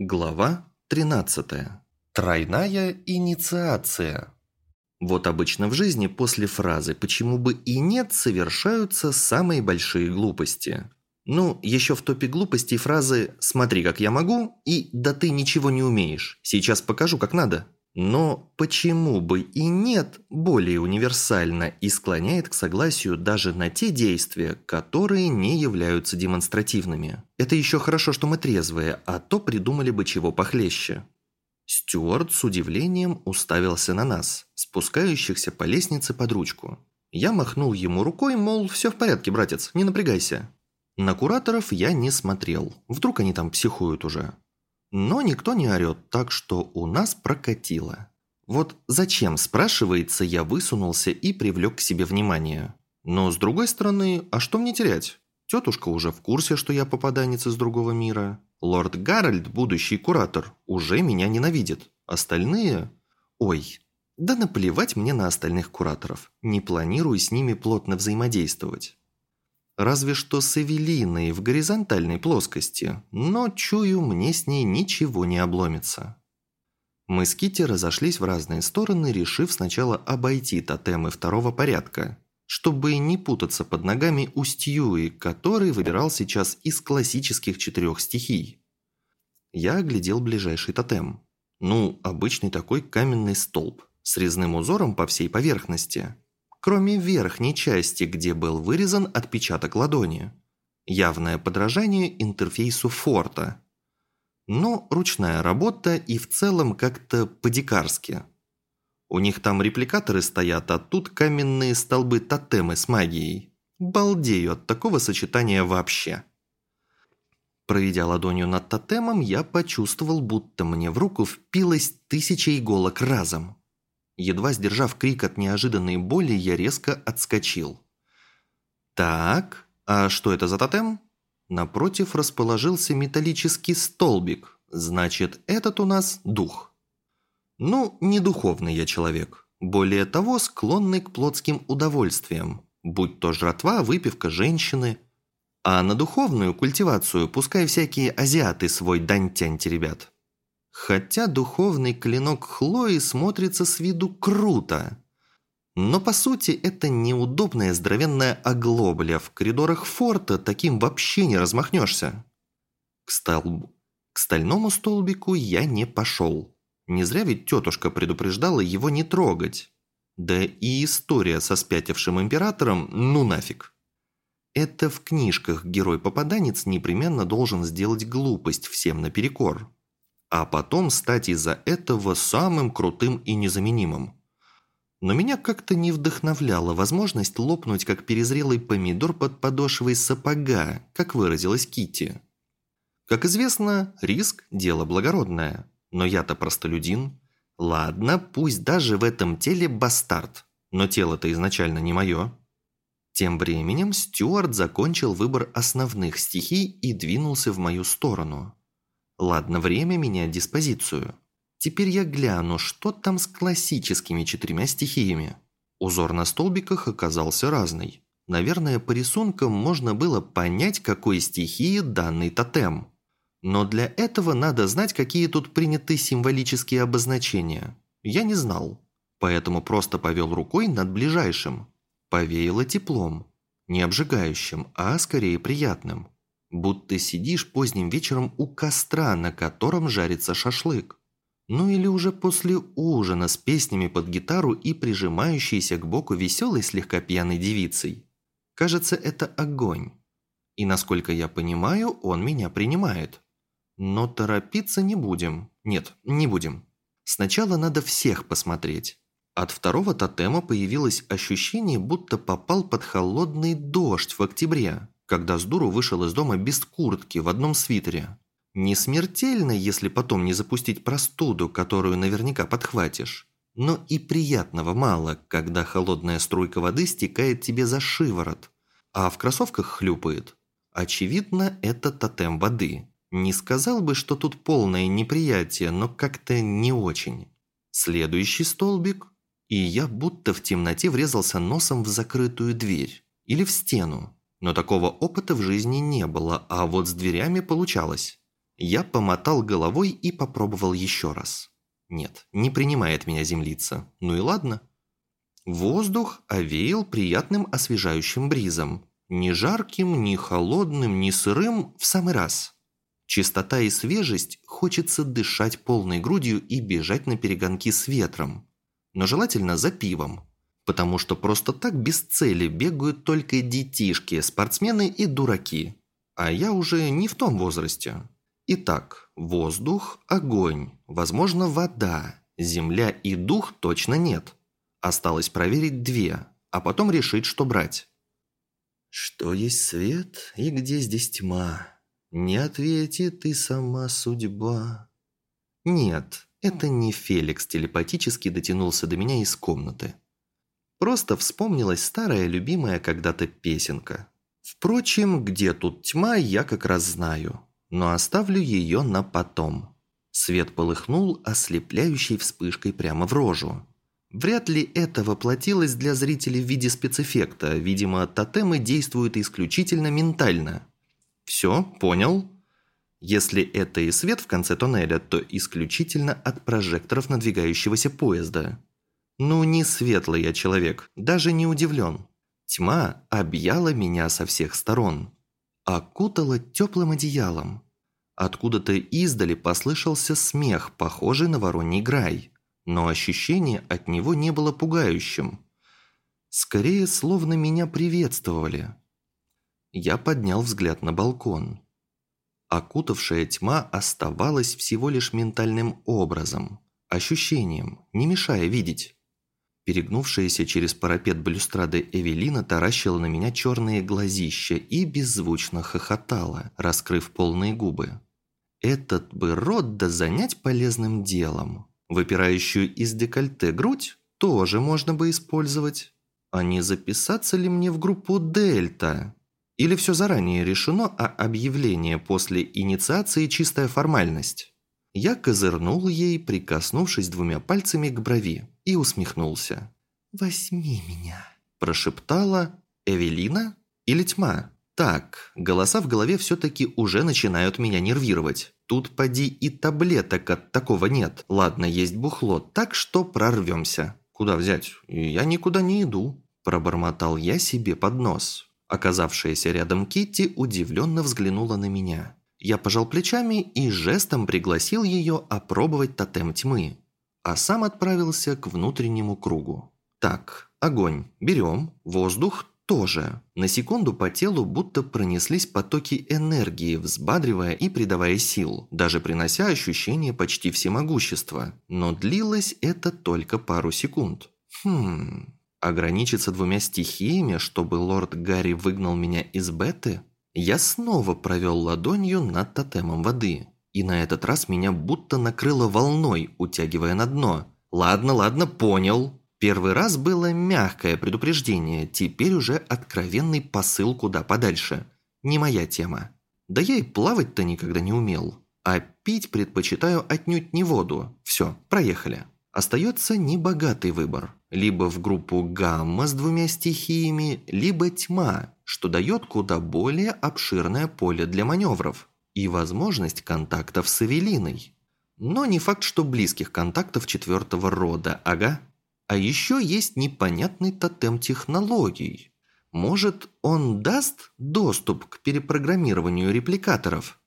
Глава 13. Тройная инициация. Вот обычно в жизни после фразы «почему бы и нет» совершаются самые большие глупости. Ну, еще в топе глупостей фразы «смотри, как я могу» и «да ты ничего не умеешь, сейчас покажу, как надо». Но почему бы и нет более универсально и склоняет к согласию даже на те действия, которые не являются демонстративными. Это еще хорошо, что мы трезвые, а то придумали бы чего похлеще. Стюарт с удивлением уставился на нас, спускающихся по лестнице под ручку. Я махнул ему рукой, мол, все в порядке, братец, не напрягайся. На кураторов я не смотрел, вдруг они там психуют уже. Но никто не орет, так что у нас прокатило. Вот зачем, спрашивается, я высунулся и привлек к себе внимание. Но с другой стороны, а что мне терять? Тетушка уже в курсе, что я попаданец из другого мира. Лорд Гарольд, будущий куратор, уже меня ненавидит. Остальные... Ой, да наплевать мне на остальных кураторов. Не планирую с ними плотно взаимодействовать. Разве что с Эвелиной в горизонтальной плоскости, но, чую, мне с ней ничего не обломится. Мы с Кити разошлись в разные стороны, решив сначала обойти тотемы второго порядка, чтобы не путаться под ногами у Стьюи, который выбирал сейчас из классических четырех стихий. Я оглядел ближайший тотем. Ну, обычный такой каменный столб с резным узором по всей поверхности – кроме верхней части, где был вырезан отпечаток ладони. Явное подражание интерфейсу форта. Но ручная работа и в целом как-то по-дикарски. У них там репликаторы стоят, а тут каменные столбы-тотемы с магией. Балдею от такого сочетания вообще. Проведя ладонью над тотемом, я почувствовал, будто мне в руку впилось тысяча иголок разом. Едва сдержав крик от неожиданной боли, я резко отскочил. «Так, а что это за тотем?» Напротив расположился металлический столбик. Значит, этот у нас дух. Ну, не духовный я человек. Более того, склонный к плотским удовольствиям. Будь то жратва, выпивка, женщины. А на духовную культивацию пускай всякие азиаты свой дань-тянь ребят. Хотя духовный клинок Хлои смотрится с виду круто. Но по сути это неудобная здоровенная оглобля. В коридорах форта таким вообще не размахнешься. К, столбу, к стальному столбику я не пошел. Не зря ведь тетушка предупреждала его не трогать. Да и история со спятившим императором, ну нафиг. Это в книжках герой-попаданец непременно должен сделать глупость всем наперекор а потом стать из-за этого самым крутым и незаменимым. Но меня как-то не вдохновляла возможность лопнуть, как перезрелый помидор под подошвой сапога, как выразилась Кити. Как известно, риск – дело благородное. Но я-то простолюдин. Ладно, пусть даже в этом теле бастард, но тело-то изначально не мое. Тем временем Стюарт закончил выбор основных стихий и двинулся в мою сторону. Ладно, время менять диспозицию. Теперь я гляну, что там с классическими четырьмя стихиями. Узор на столбиках оказался разный. Наверное, по рисункам можно было понять, какой стихии данный тотем. Но для этого надо знать, какие тут приняты символические обозначения. Я не знал, поэтому просто повел рукой над ближайшим. Повеяло теплом. Не обжигающим, а скорее приятным. Будто сидишь поздним вечером у костра, на котором жарится шашлык. Ну или уже после ужина с песнями под гитару и прижимающейся к боку веселой слегка пьяной девицей. Кажется, это огонь. И насколько я понимаю, он меня принимает. Но торопиться не будем. Нет, не будем. Сначала надо всех посмотреть. От второго тотема появилось ощущение, будто попал под холодный дождь в октябре когда с дуру вышел из дома без куртки в одном свитере. Не смертельно, если потом не запустить простуду, которую наверняка подхватишь. Но и приятного мало, когда холодная струйка воды стекает тебе за шиворот, а в кроссовках хлюпает. Очевидно, это тотем воды. Не сказал бы, что тут полное неприятие, но как-то не очень. Следующий столбик, и я будто в темноте врезался носом в закрытую дверь. Или в стену. Но такого опыта в жизни не было, а вот с дверями получалось. Я помотал головой и попробовал еще раз. Нет, не принимает меня землица. Ну и ладно. Воздух овеял приятным освежающим бризом. Ни жарким, ни холодным, ни сырым в самый раз. Чистота и свежесть хочется дышать полной грудью и бежать на перегонки с ветром. Но желательно за пивом. Потому что просто так без цели бегают только детишки, спортсмены и дураки. А я уже не в том возрасте. Итак, воздух, огонь, возможно, вода, земля и дух точно нет. Осталось проверить две, а потом решить, что брать. Что есть свет и где здесь тьма? Не ответит и сама судьба. Нет, это не Феликс телепатически дотянулся до меня из комнаты. Просто вспомнилась старая любимая когда-то песенка. Впрочем, где тут тьма, я как раз знаю но оставлю ее на потом. Свет полыхнул ослепляющей вспышкой прямо в рожу. Вряд ли это воплотилось для зрителей в виде спецэффекта, видимо, тотемы действуют исключительно ментально. Все, понял? Если это и свет в конце тоннеля, то исключительно от прожекторов надвигающегося поезда. Ну, не светлый я человек, даже не удивлен. Тьма объяла меня со всех сторон окутала теплым одеялом. Откуда-то издали послышался смех, похожий на вороний грай, но ощущение от него не было пугающим. Скорее, словно меня приветствовали. Я поднял взгляд на балкон. Окутавшая тьма оставалась всего лишь ментальным образом, ощущением, не мешая видеть. Перегнувшаяся через парапет балюстрады Эвелина таращила на меня черные глазища и беззвучно хохотала, раскрыв полные губы. Этот бы рот да занять полезным делом. Выпирающую из декольте грудь тоже можно бы использовать. А не записаться ли мне в группу «Дельта»? Или все заранее решено, а объявление после инициации чистая формальность? Я козырнул ей, прикоснувшись двумя пальцами к брови, и усмехнулся. «Возьми меня», – прошептала Эвелина или тьма. Так, голоса в голове все-таки уже начинают меня нервировать. Тут поди и таблеток от такого нет. Ладно, есть бухло, так что прорвемся. Куда взять? Я никуда не иду. Пробормотал я себе под нос. Оказавшаяся рядом Китти удивленно взглянула на меня. Я пожал плечами и жестом пригласил ее опробовать тотем тьмы, а сам отправился к внутреннему кругу. Так, огонь берем, воздух тоже. На секунду по телу будто пронеслись потоки энергии, взбадривая и придавая сил, даже принося ощущение почти всемогущества. Но длилось это только пару секунд. Хм... Ограничиться двумя стихиями, чтобы лорд Гарри выгнал меня из беты? Я снова провел ладонью над тотемом воды. И на этот раз меня будто накрыло волной, утягивая на дно. Ладно, ладно, понял. Первый раз было мягкое предупреждение, теперь уже откровенный посыл куда подальше. Не моя тема. Да я и плавать-то никогда не умел. А пить предпочитаю отнюдь не воду. Все, проехали. Остается небогатый выбор. Либо в группу гамма с двумя стихиями, либо тьма, что дает куда более обширное поле для маневров и возможность контактов с Эвелиной. Но не факт, что близких контактов четвертого рода, ага. А еще есть непонятный тотем технологий. Может, он даст доступ к перепрограммированию репликаторов?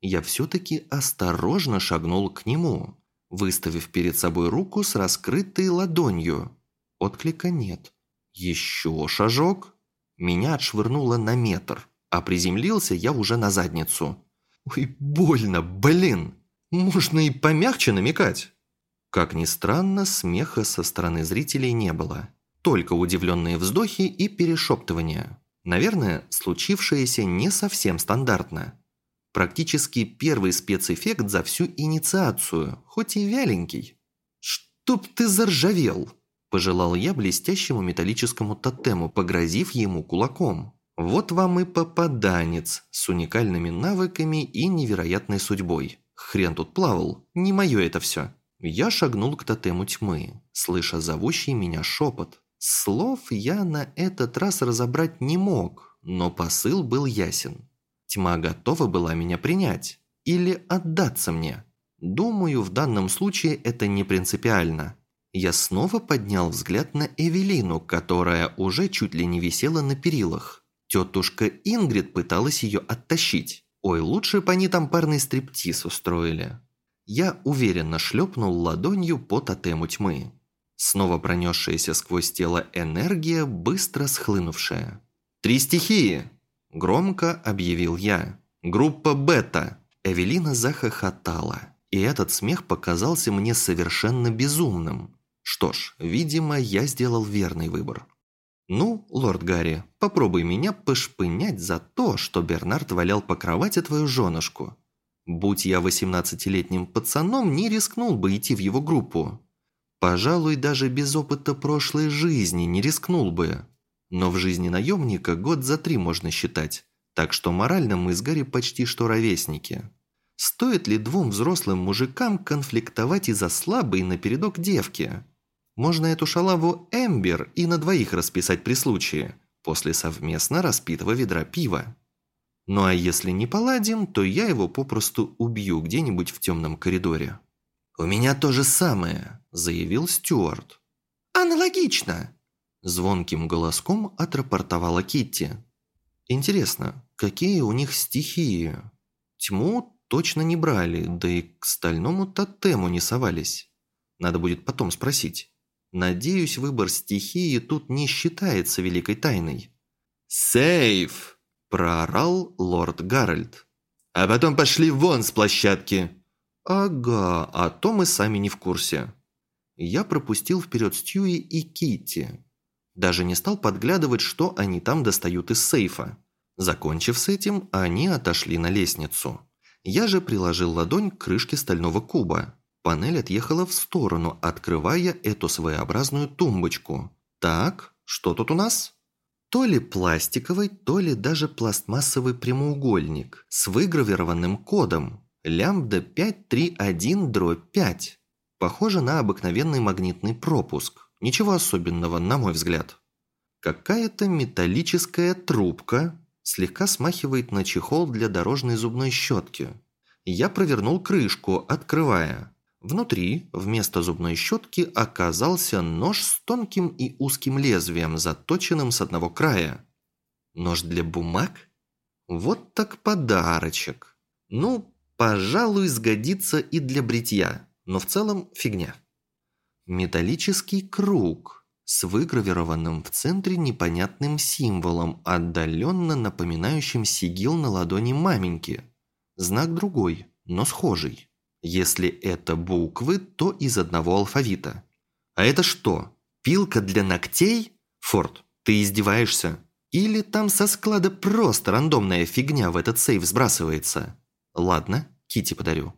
Я все-таки осторожно шагнул к нему, выставив перед собой руку с раскрытой ладонью. Отклика нет. Еще шажок. Меня отшвырнуло на метр, а приземлился я уже на задницу. Ой, больно, блин! Можно и помягче намекать. Как ни странно, смеха со стороны зрителей не было. Только удивленные вздохи и перешептывания. Наверное, случившееся не совсем стандартно. Практически первый спецэффект за всю инициацию, хоть и вяленький. «Чтоб ты заржавел!» Пожелал я блестящему металлическому тотему, погрозив ему кулаком. Вот вам и попаданец с уникальными навыками и невероятной судьбой. Хрен тут плавал, не мое это все. Я шагнул к тотему тьмы, слыша зовущий меня шепот. Слов я на этот раз разобрать не мог, но посыл был ясен. Тьма готова была меня принять. или отдаться мне? Думаю, в данном случае это не принципиально. Я снова поднял взгляд на Эвелину, которая уже чуть ли не висела на перилах. Тетушка Ингрид пыталась ее оттащить. Ой, лучше бы они там парный стриптиз устроили. Я уверенно шлепнул ладонью по тотему тьмы. Снова пронесшаяся сквозь тело энергия, быстро схлынувшая. «Три стихии!» – громко объявил я. «Группа Бета!» Эвелина захохотала, и этот смех показался мне совершенно безумным. Что ж, видимо, я сделал верный выбор. «Ну, лорд Гарри, попробуй меня пошпынять за то, что Бернард валял по кровати твою женушку. Будь я восемнадцатилетним пацаном, не рискнул бы идти в его группу. Пожалуй, даже без опыта прошлой жизни не рискнул бы. Но в жизни наемника год за три можно считать, так что морально мы с Гарри почти что ровесники. Стоит ли двум взрослым мужикам конфликтовать из-за слабой напередок девки? Можно эту шалаву Эмбер и на двоих расписать при случае, после совместно распитого ведра пива. Ну а если не поладим, то я его попросту убью где-нибудь в темном коридоре. «У меня то же самое», – заявил Стюарт. «Аналогично», – звонким голоском отрапортовала Китти. «Интересно, какие у них стихии? Тьму точно не брали, да и к стальному тотему не совались. Надо будет потом спросить. Надеюсь, выбор стихии тут не считается великой тайной». «Сейф!» – проорал лорд Гарольд. «А потом пошли вон с площадки!» «Ага, а то мы сами не в курсе». Я пропустил вперед Стьюи и Китти. Даже не стал подглядывать, что они там достают из сейфа. Закончив с этим, они отошли на лестницу. Я же приложил ладонь к крышке стального куба. Панель отъехала в сторону, открывая эту своеобразную тумбочку. Так, что тут у нас? То ли пластиковый, то ли даже пластмассовый прямоугольник с выгравированным кодом лямбда 531-5. Похоже на обыкновенный магнитный пропуск. Ничего особенного, на мой взгляд. Какая-то металлическая трубка слегка смахивает на чехол для дорожной зубной щетки. Я провернул крышку, открывая. Внутри, вместо зубной щетки, оказался нож с тонким и узким лезвием, заточенным с одного края. Нож для бумаг? Вот так подарочек. Ну, Пожалуй, сгодится и для бритья, но в целом фигня. Металлический круг с выгравированным в центре непонятным символом, отдаленно напоминающим сигил на ладони маменьки. Знак другой, но схожий. Если это буквы, то из одного алфавита. А это что? Пилка для ногтей? Форд, ты издеваешься? Или там со склада просто рандомная фигня в этот сейф сбрасывается? Ладно, Кити подарю.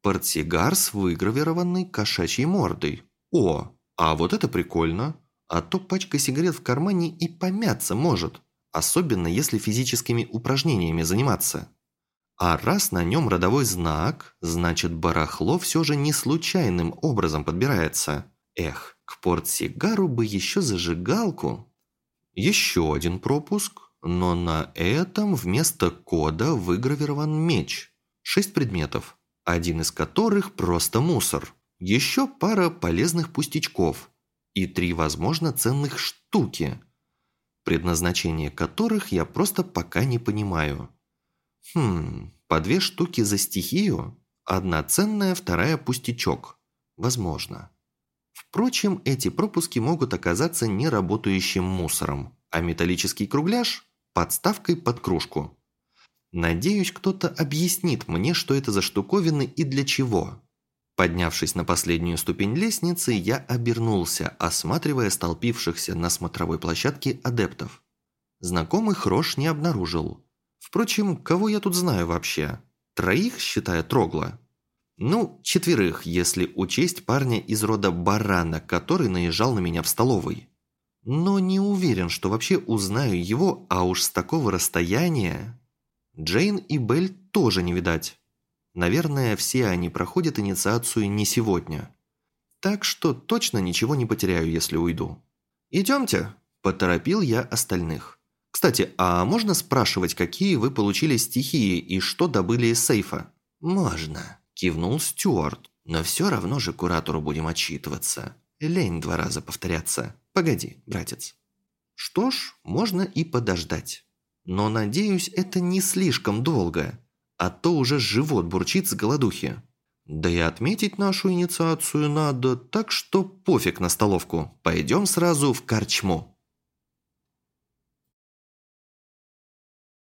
Портсигар с выгравированной кошачьей мордой. О, а вот это прикольно. А то пачка сигарет в кармане и помяться может. Особенно если физическими упражнениями заниматься. А раз на нем родовой знак, значит барахло все же не случайным образом подбирается. Эх, к портсигару бы еще зажигалку. Еще один пропуск, но на этом вместо кода выгравирован меч – Шесть предметов, один из которых просто мусор. Еще пара полезных пустячков и три, возможно, ценных штуки, предназначение которых я просто пока не понимаю. Хм, по две штуки за стихию, одна ценная, вторая пустячок. Возможно. Впрочем, эти пропуски могут оказаться неработающим мусором, а металлический кругляш – подставкой под кружку. Надеюсь, кто-то объяснит мне, что это за штуковины и для чего. Поднявшись на последнюю ступень лестницы, я обернулся, осматривая столпившихся на смотровой площадке адептов. Знакомых Рош не обнаружил. Впрочем, кого я тут знаю вообще? Троих, считая Трогла? Ну, четверых, если учесть парня из рода Барана, который наезжал на меня в столовой. Но не уверен, что вообще узнаю его, а уж с такого расстояния... Джейн и Белль тоже не видать. Наверное, все они проходят инициацию не сегодня. Так что точно ничего не потеряю, если уйду. «Идемте», – поторопил я остальных. «Кстати, а можно спрашивать, какие вы получили стихии и что добыли из сейфа?» «Можно», – кивнул Стюарт. «Но все равно же куратору будем отчитываться. Лень два раза повторяться. Погоди, братец». Что ж, можно и подождать. Но, надеюсь, это не слишком долго, а то уже живот бурчит с голодухи. Да и отметить нашу инициацию надо, так что пофиг на столовку. Пойдем сразу в корчму.